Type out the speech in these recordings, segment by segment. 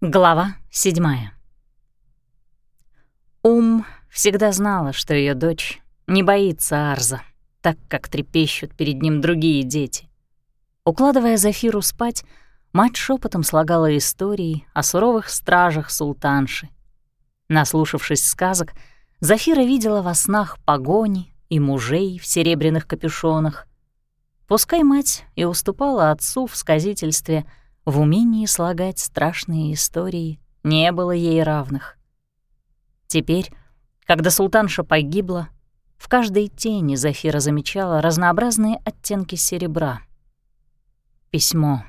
Глава седьмая. Ум всегда знала, что ее дочь не боится Арза, так как трепещут перед ним другие дети. Укладывая Зафиру спать, мать шепотом слагала истории о суровых стражах султанши. Наслушавшись сказок, Зафира видела во снах погони и мужей в серебряных капюшонах. Пускай мать и уступала отцу в сказительстве — в умении слагать страшные истории не было ей равных. Теперь, когда султанша погибла, в каждой тени Зафира замечала разнообразные оттенки серебра. Письмо.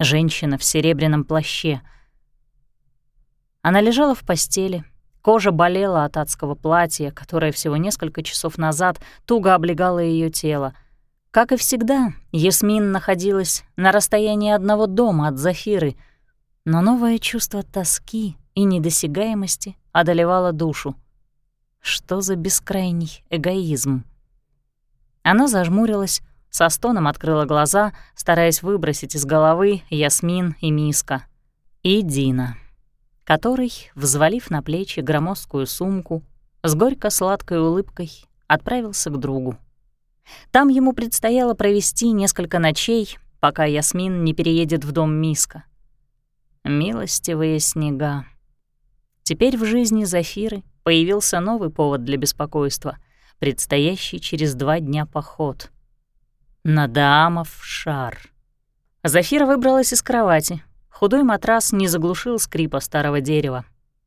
Женщина в серебряном плаще. Она лежала в постели, кожа болела от адского платья, которое всего несколько часов назад туго облегало ее тело — как и всегда, Ясмин находилась на расстоянии одного дома от Зафиры, но новое чувство тоски и недосягаемости одолевало душу. Что за бескрайний эгоизм? Она зажмурилась, со стоном открыла глаза, стараясь выбросить из головы Ясмин и Миска. И Дина, который, взвалив на плечи громоздкую сумку, с горько-сладкой улыбкой отправился к другу. Там ему предстояло провести несколько ночей, пока Ясмин не переедет в дом Миска. Милостивые снега. Теперь в жизни Зафиры появился новый повод для беспокойства, предстоящий через два дня поход. Надаамов шар. Зафира выбралась из кровати. Худой матрас не заглушил скрипа старого дерева.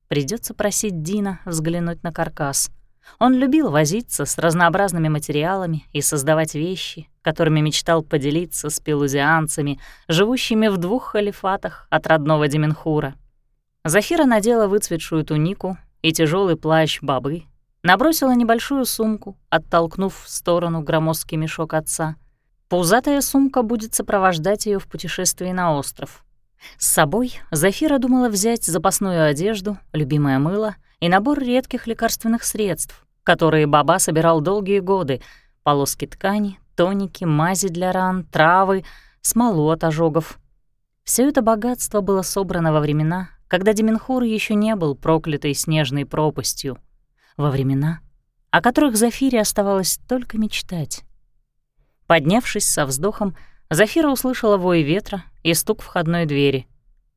Придется просить Дина взглянуть на каркас — он любил возиться с разнообразными материалами и создавать вещи, которыми мечтал поделиться с пелузианцами, живущими в двух халифатах от родного Деменхура. Зафира надела выцветшую тунику и тяжелый плащ бабы, набросила небольшую сумку, оттолкнув в сторону громоздкий мешок отца. Пузатая сумка будет сопровождать ее в путешествии на остров. С собой Зафира думала взять запасную одежду, любимое мыло — и набор редких лекарственных средств, которые Баба собирал долгие годы, полоски ткани, тоники, мази для ран, травы, смолу от ожогов. Все это богатство было собрано во времена, когда Деменхур еще не был проклятой снежной пропастью, во времена, о которых Зафире оставалось только мечтать. Поднявшись со вздохом, Зафира услышала вой ветра и стук входной двери.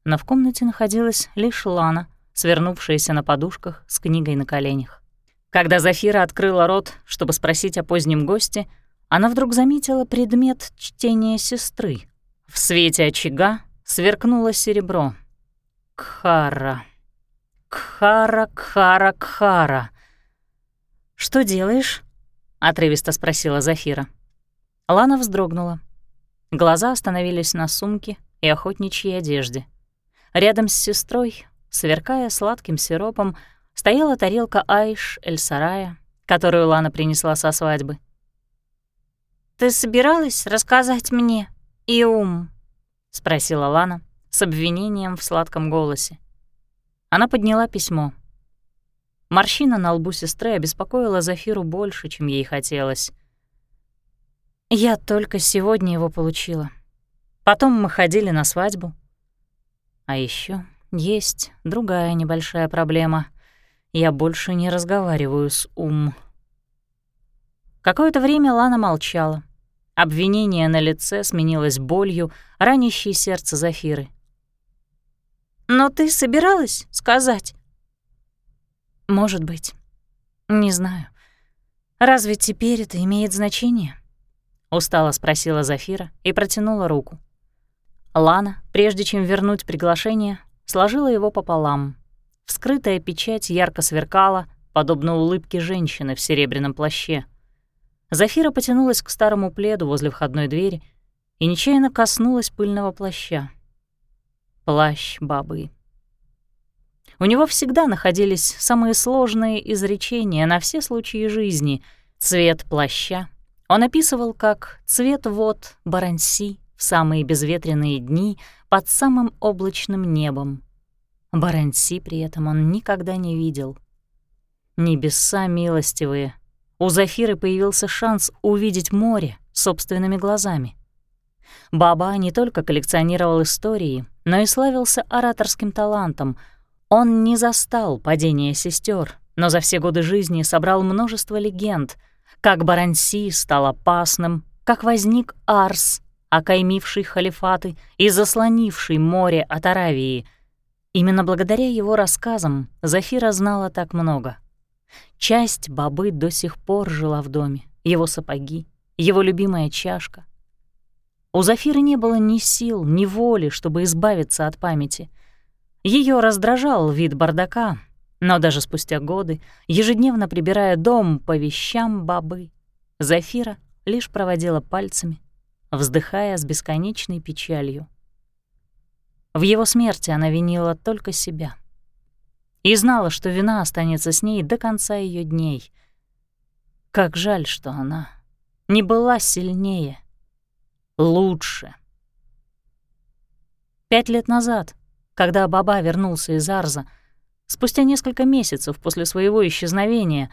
Но в комнате находилась лишь Лана, свернувшаяся на подушках с книгой на коленях. Когда Зафира открыла рот, чтобы спросить о позднем госте, она вдруг заметила предмет чтения сестры. В свете очага сверкнуло серебро. Кхара. Кхара, Кхара, Кхара. «Что делаешь?» — отрывисто спросила Зафира. Лана вздрогнула. Глаза остановились на сумке и охотничьей одежде. Рядом с сестрой Сверкая сладким сиропом, стояла тарелка Айш Эль-Сарая, которую Лана принесла со свадьбы. «Ты собиралась рассказать мне, Иум?» — спросила Лана с обвинением в сладком голосе. Она подняла письмо. Морщина на лбу сестры обеспокоила Зафиру больше, чем ей хотелось. «Я только сегодня его получила. Потом мы ходили на свадьбу. А еще есть другая небольшая проблема. Я больше не разговариваю с Ум. Какое-то время Лана молчала. Обвинение на лице сменилось болью, ранящей сердце Зафиры. «Но ты собиралась сказать?» «Может быть. Не знаю. Разве теперь это имеет значение?» Устало спросила Зафира и протянула руку. Лана, прежде чем вернуть приглашение, сложила его пополам. Вскрытая печать ярко сверкала, подобно улыбке женщины в серебряном плаще. Зафира потянулась к старому пледу возле входной двери и нечаянно коснулась пыльного плаща. Плащ бабы. У него всегда находились самые сложные изречения на все случаи жизни. Цвет плаща он описывал как «цвет вод баранси в самые безветренные дни под самым облачным небом. Баранси при этом он никогда не видел. Небеса милостивые. У Зафиры появился шанс увидеть море собственными глазами. Баба не только коллекционировал истории, но и славился ораторским талантом. Он не застал падения сестер, но за все годы жизни собрал множество легенд, как Баранси стал опасным, как возник Арс, окаймивший халифаты и заслонивший море от Аравии. Именно благодаря его рассказам Зафира знала так много. Часть бабы до сих пор жила в доме, его сапоги, его любимая чашка. У Зафиры не было ни сил, ни воли, чтобы избавиться от памяти. Ее раздражал вид бардака, но даже спустя годы, ежедневно прибирая дом по вещам бабы, Зафира лишь проводила пальцами, вздыхая с бесконечной печалью. В его смерти она винила только себя. И знала, что вина останется с ней до конца ее дней. Как жаль, что она не была сильнее, лучше. Пять лет назад, когда Баба вернулся из Арза, спустя несколько месяцев после своего исчезновения,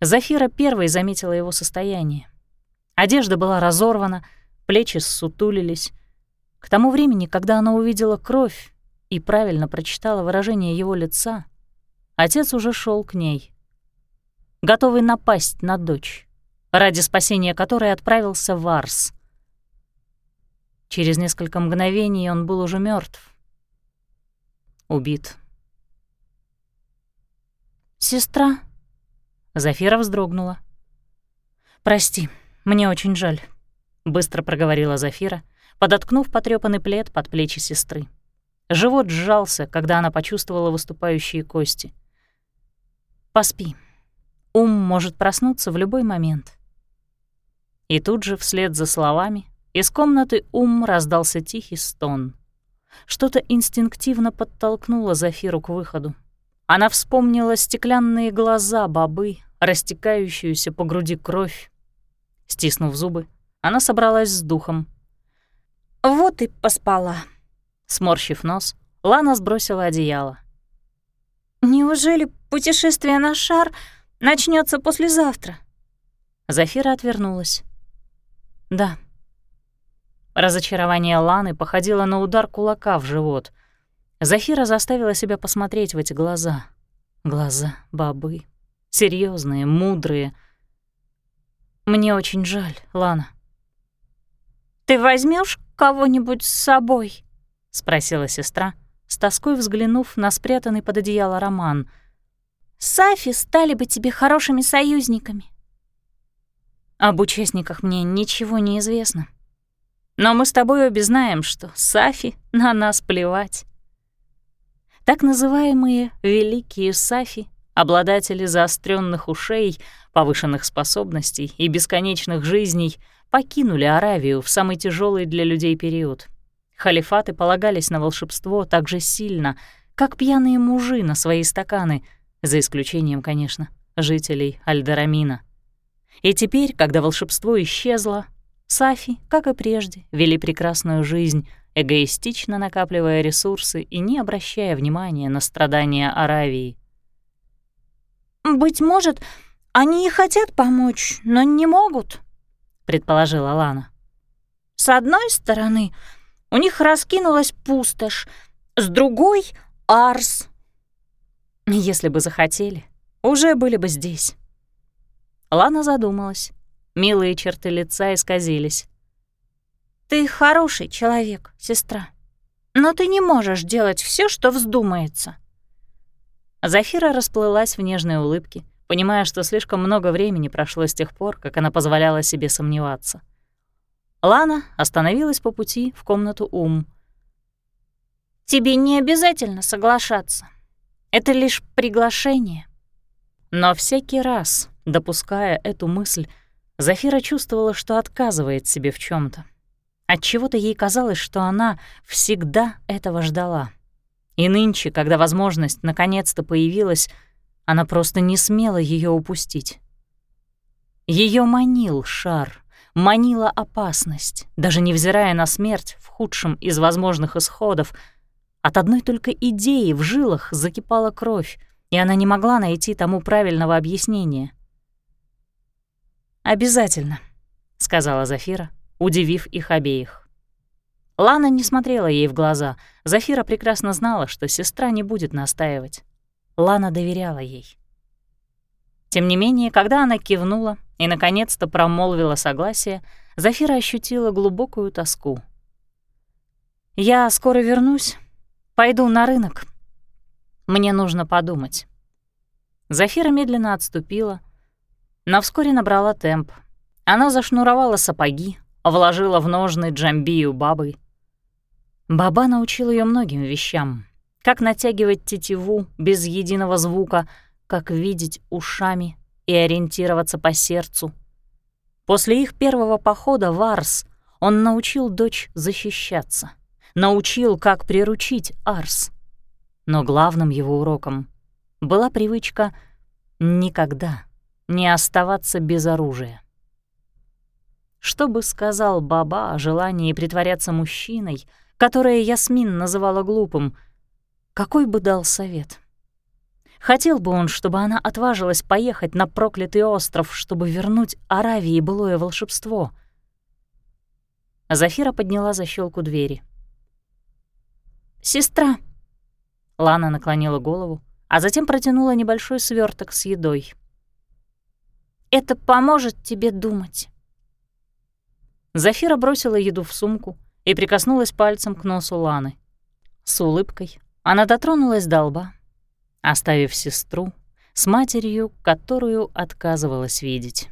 Зафира первой заметила его состояние. Одежда была разорвана, плечи ссутулились. К тому времени, когда она увидела кровь и правильно прочитала выражение его лица, отец уже шел к ней, готовый напасть на дочь, ради спасения которой отправился в Арс. Через несколько мгновений он был уже мертв, убит. «Сестра?» Зафира вздрогнула. «Прости, мне очень жаль», — быстро проговорила Зафира, подоткнув потрёпанный плед под плечи сестры. Живот сжался, когда она почувствовала выступающие кости. «Поспи. Ум может проснуться в любой момент». И тут же, вслед за словами, из комнаты ум раздался тихий стон. Что-то инстинктивно подтолкнуло Зафиру к выходу. Она вспомнила стеклянные глаза бобы, растекающуюся по груди кровь. Стиснув зубы, она собралась с духом. «Вот и поспала». Сморщив нос, Лана сбросила одеяло. «Неужели путешествие на шар начнется послезавтра?» Зафира отвернулась. «Да». Разочарование Ланы походило на удар кулака в живот. Зафира заставила себя посмотреть в эти глаза. Глаза бабы. серьезные, мудрые. «Мне очень жаль, Лана», «Ты возьмешь кого-нибудь с собой?» — спросила сестра, с тоской взглянув на спрятанный под одеяло роман. «Сафи стали бы тебе хорошими союзниками». Об участниках мне ничего не известно. Но мы с тобой обе знаем, что Сафи на нас плевать. Так называемые «великие Сафи» обладатели заостренных ушей, повышенных способностей и бесконечных жизней — покинули Аравию в самый тяжелый для людей период. Халифаты полагались на волшебство так же сильно, как пьяные мужи на свои стаканы, за исключением, конечно, жителей Альдарамина. И теперь, когда волшебство исчезло, Сафи, как и прежде, вели прекрасную жизнь, эгоистично накапливая ресурсы и не обращая внимания на страдания Аравии. «Быть может, они и хотят помочь, но не могут», — предположила Лана. «С одной стороны, у них раскинулась пустошь, с другой — Арс. Если бы захотели, уже были бы здесь». Лана задумалась. Милые черты лица исказились. «Ты хороший человек, сестра, но ты не можешь делать все, что вздумается». Зафира расплылась в нежной улыбке, понимая, что слишком много времени прошло с тех пор, как она позволяла себе сомневаться. Лана остановилась по пути в комнату Ум. «Тебе не обязательно соглашаться. Это лишь приглашение». Но всякий раз, допуская эту мысль, Зафира чувствовала, что отказывает себе в чем то Отчего-то ей казалось, что она всегда этого ждала. И нынче, когда возможность наконец-то появилась, она просто не смела ее упустить. Ее манил шар, манила опасность, даже невзирая на смерть в худшем из возможных исходов. От одной только идеи в жилах закипала кровь, и она не могла найти тому правильного объяснения. «Обязательно», — сказала Зафира, удивив их обеих. Лана не смотрела ей в глаза. Зафира прекрасно знала, что сестра не будет настаивать. Лана доверяла ей. Тем не менее, когда она кивнула и, наконец-то, промолвила согласие, Зафира ощутила глубокую тоску. «Я скоро вернусь. Пойду на рынок. Мне нужно подумать». Зафира медленно отступила, но вскоре набрала темп. Она зашнуровала сапоги, вложила в ножны джамбию бабы. Баба научил ее многим вещам. Как натягивать тетиву без единого звука, как видеть ушами и ориентироваться по сердцу. После их первого похода в Арс он научил дочь защищаться, научил, как приручить Арс. Но главным его уроком была привычка никогда не оставаться без оружия. Что бы сказал Баба о желании притворяться мужчиной, которое Ясмин называла глупым, какой бы дал совет? Хотел бы он, чтобы она отважилась поехать на проклятый остров, чтобы вернуть Аравии былое волшебство. Зафира подняла защелку двери. «Сестра!» Лана наклонила голову, а затем протянула небольшой сверток с едой. «Это поможет тебе думать». Зафира бросила еду в сумку и прикоснулась пальцем к носу Ланы. С улыбкой она дотронулась до лба, оставив сестру с матерью, которую отказывалась видеть.